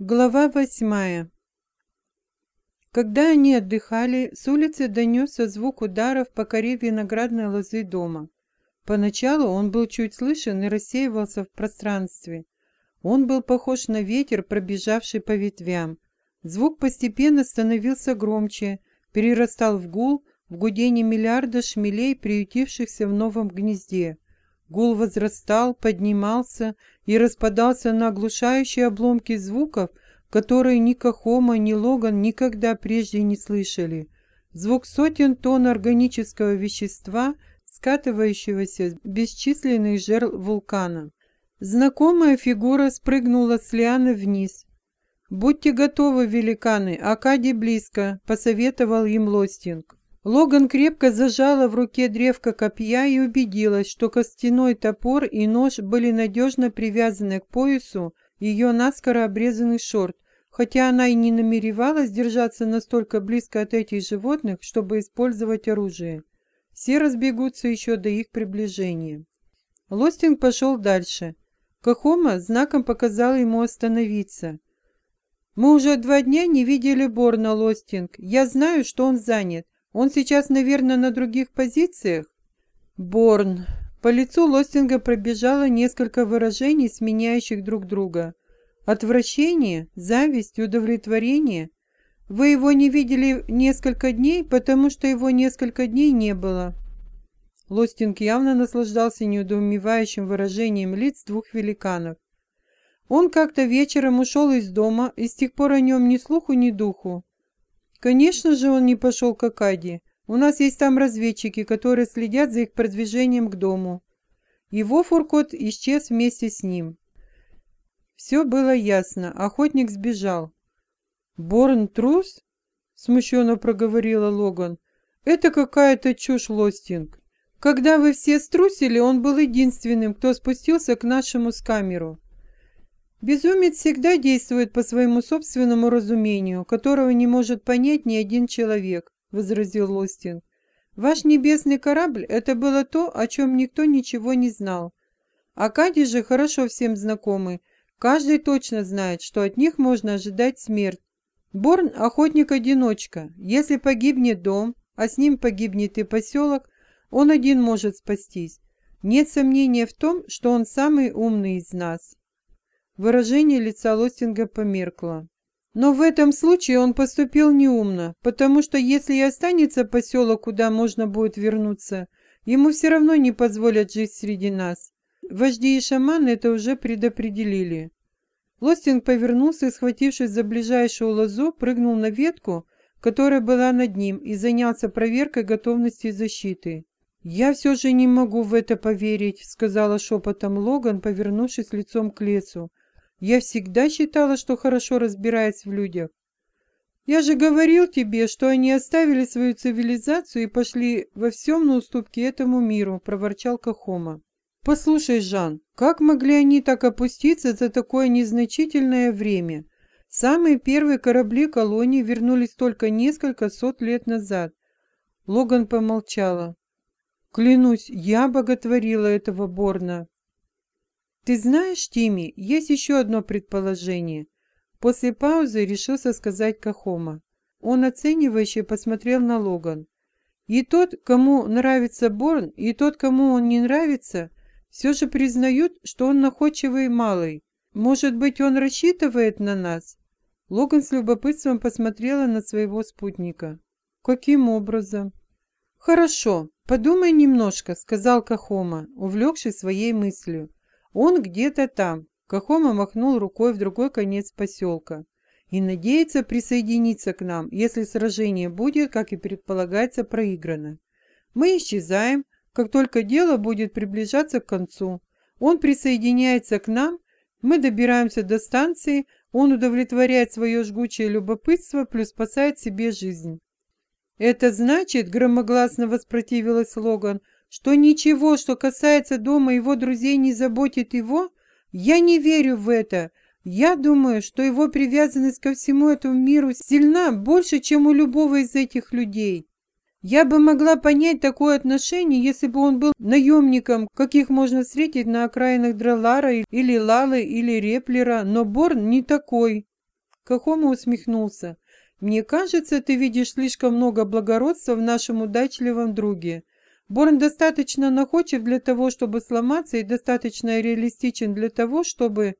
Глава восьмая Когда они отдыхали, с улицы донесся звук ударов по коре виноградной лозы дома. Поначалу он был чуть слышен и рассеивался в пространстве. Он был похож на ветер, пробежавший по ветвям. Звук постепенно становился громче, перерастал в гул, в гудение миллиарда шмелей, приютившихся в новом гнезде. Гул возрастал, поднимался и распадался на оглушающие обломки звуков, которые ни Кахома, ни Логан никогда прежде не слышали. Звук сотен тонн органического вещества, скатывающегося с бесчисленных жерл вулкана. Знакомая фигура спрыгнула с лианы вниз. «Будьте готовы, великаны, Акади близко», — посоветовал им Лостинг. Логан крепко зажала в руке древко копья и убедилась, что костяной топор и нож были надежно привязаны к поясу ее наскоро обрезанных шорт, хотя она и не намеревалась держаться настолько близко от этих животных, чтобы использовать оружие. Все разбегутся еще до их приближения. Лостинг пошел дальше. Кахома знаком показал ему остановиться. «Мы уже два дня не видели Борна, Лостинг. Я знаю, что он занят. Он сейчас, наверное, на других позициях? Борн. По лицу Лостинга пробежало несколько выражений, сменяющих друг друга. Отвращение, зависть, удовлетворение. Вы его не видели несколько дней, потому что его несколько дней не было. Лостинг явно наслаждался неудоумевающим выражением лиц двух великанов. Он как-то вечером ушел из дома, и с тех пор о нем ни слуху, ни духу. Конечно же он не пошел к Акаде. У нас есть там разведчики, которые следят за их продвижением к дому. Его фуркот исчез вместе с ним. Все было ясно. Охотник сбежал. «Борн трус?» — смущенно проговорила Логан. «Это какая-то чушь, Лостинг. Когда вы все струсили, он был единственным, кто спустился к нашему скамеру. Безумец всегда действует по своему собственному разумению, которого не может понять ни один человек, возразил Лостин. Ваш небесный корабль – это было то, о чем никто ничего не знал. Акади же хорошо всем знакомы. Каждый точно знает, что от них можно ожидать смерть. Борн – охотник-одиночка. Если погибнет дом, а с ним погибнет и поселок, он один может спастись. Нет сомнения в том, что он самый умный из нас. Выражение лица Лостинга померкло. Но в этом случае он поступил неумно, потому что если и останется поселок, куда можно будет вернуться, ему все равно не позволят жить среди нас. Вожди и шаманы это уже предопределили. Лостинг повернулся и, схватившись за ближайшую лозу, прыгнул на ветку, которая была над ним, и занялся проверкой готовности защиты. «Я все же не могу в это поверить», — сказала шепотом Логан, повернувшись лицом к лесу. Я всегда считала, что хорошо разбираюсь в людях. Я же говорил тебе, что они оставили свою цивилизацию и пошли во всем на уступки этому миру, проворчал Кахома. Послушай, Жан, как могли они так опуститься за такое незначительное время? Самые первые корабли колонии вернулись только несколько сот лет назад. Логан помолчала. Клянусь, я боготворила этого Борна. «Ты знаешь, Тимми, есть еще одно предположение». После паузы решился сказать Кахома. Он оценивающе посмотрел на Логан. И тот, кому нравится Борн, и тот, кому он не нравится, все же признают, что он находчивый малый. Может быть, он рассчитывает на нас? Логан с любопытством посмотрела на своего спутника. Каким образом? Хорошо, подумай немножко, сказал Кахома, увлекшись своей мыслью. Он где-то там. Кахома махнул рукой в другой конец поселка. И надеется присоединиться к нам, если сражение будет, как и предполагается, проиграно. Мы исчезаем, как только дело будет приближаться к концу. Он присоединяется к нам, мы добираемся до станции, он удовлетворяет свое жгучее любопытство, плюс спасает себе жизнь. «Это значит, — громогласно воспротивилась Логан, — что ничего, что касается дома его друзей, не заботит его? Я не верю в это. Я думаю, что его привязанность ко всему этому миру сильна больше, чем у любого из этих людей. Я бы могла понять такое отношение, если бы он был наемником, каких можно встретить на окраинах Дралара или Лалы или Реплера, но Борн не такой. Кахома усмехнулся. «Мне кажется, ты видишь слишком много благородства в нашем удачливом друге. Борн достаточно находчив для того, чтобы сломаться, и достаточно реалистичен для того, чтобы...»